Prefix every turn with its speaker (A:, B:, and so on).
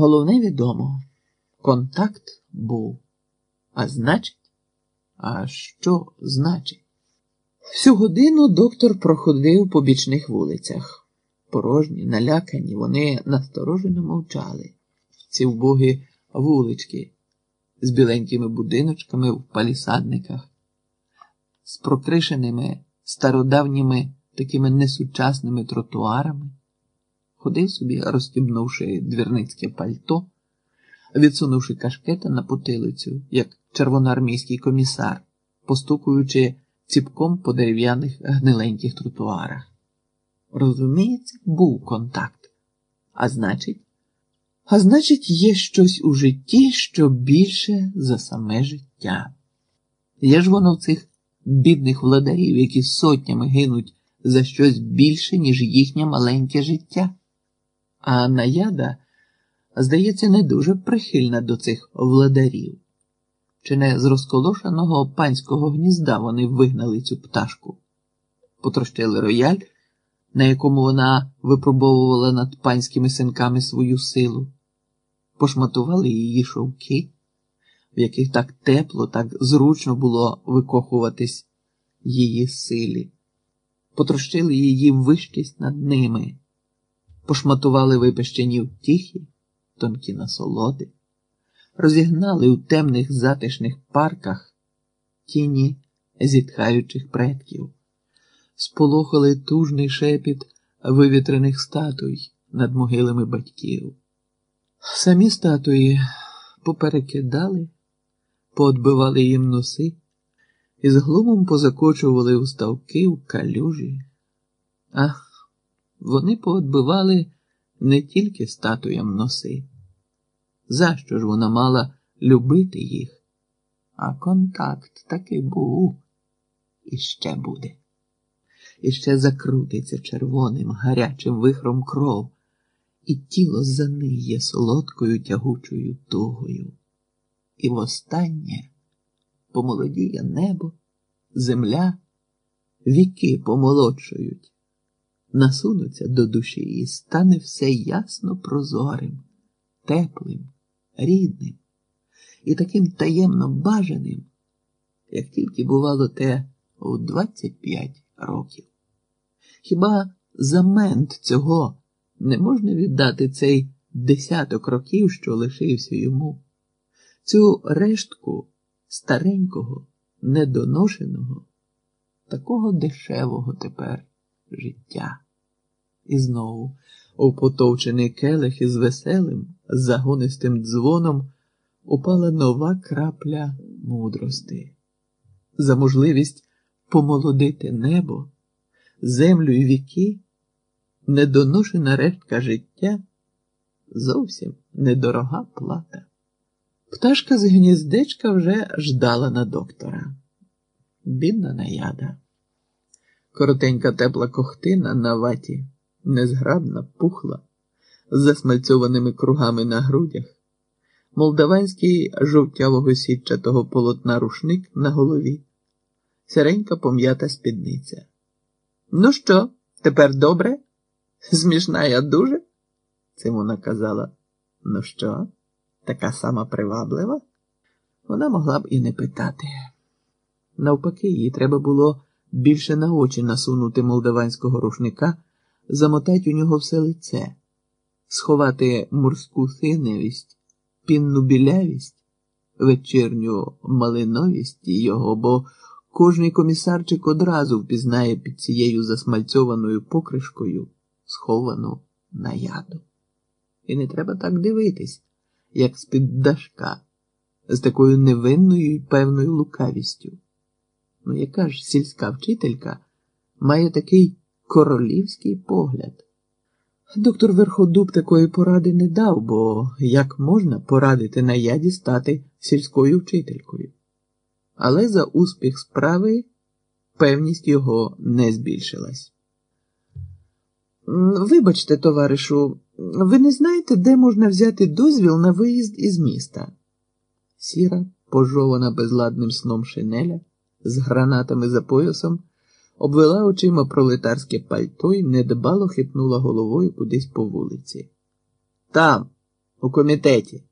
A: Головне відомо, контакт був. А значить, а що значить? Всю годину доктор проходив по бічних вулицях. Порожні, налякані, вони насторожено мовчали. Ці вбогі вулички з біленькими будиночками в палісадниках, з прокришеними стародавніми такими несучасними тротуарами, ходив собі, розстібнувши двірницьке пальто, відсунувши кашкета на потилицю, як червоноармійський комісар, постукуючи ціпком по дерев'яних гниленьких тротуарах. Розуміється, був контакт. А значить, а значить, є щось у житті, що більше за саме життя. Є ж воно в цих бідних владарів, які сотнями гинуть за щось більше, ніж їхнє маленьке життя. А наяда, здається, не дуже прихильна до цих владарів. Чи не з розколошеного панського гнізда вони вигнали цю пташку, потрощили рояль, на якому вона випробовувала над панськими синками свою силу, пошматували її шовки, в яких так тепло, так зручно було викохуватись її силі, потрощили її вищість над ними, пошматували випещені втіхи, тонкі насолоди розігнали у темних затишних парках тіні зітхаючих предків, сполохали тужний шепіт вивітрених статуй над могилами батьків. Самі статуї поперекидали, поотбивали їм носи і з глумом позакочували у ставки у калюжі. Ах, вони поотбивали не тільки статуям носи. За що ж вона мала любити їх? А контакт таки був і ще буде. І ще закрутиться червоним, гарячим вихром кров, і тіло заниє солодкою тягучою тугою. І востаннє помолодіє небо, земля, віки помолодшують, насунуться до душі і стане все ясно прозорим, теплим рідним і таким таємно бажаним, як тільки бувало те у 25 років. Хіба за мент цього не можна віддати цей десяток років, що лишився йому, цю рештку старенького, недоношеного, такого дешевого тепер життя? І знову у потовчений келих із веселим, загонистим дзвоном упала нова крапля мудрости, за можливість помолодити небо, землю і віки, недоношена рештка життя, зовсім недорога плата. Пташка з гніздечка вже ждала на доктора. Бідна наяда. Коротенька тепла кохтина на ваті незграбна, пухла, з засмальцьованими кругами на грудях, молдаванський жовтявого сітчатого полотна рушник на голові, сіренька пом'ята спідниця. Ну що, тепер добре? Смішна я дуже? Цим вона казала. Ну що, така сама приваблива? Вона могла б і не питати. Навпаки, їй треба було більше на очі насунути молдаванського рушника замотать у нього все лице, сховати морську синевість, пінну білявість, вечірню малиновість його, бо кожний комісарчик одразу впізнає під цією засмальцьованою покришкою сховану наяду. І не треба так дивитись, як з-під дашка, з такою невинною і певною лукавістю. Ну, яка ж сільська вчителька має такий королівський погляд. Доктор Верходуб такої поради не дав, бо як можна порадити наяді стати сільською вчителькою. Але за успіх справи певність його не збільшилась. Вибачте, товаришу, ви не знаєте, де можна взяти дозвіл на виїзд із міста? Сіра, пожована безладним сном шинеля, з гранатами за поясом обвела очима пролетарське пальто і недбало хитнула головою кудись по вулиці. Там, У комітеті.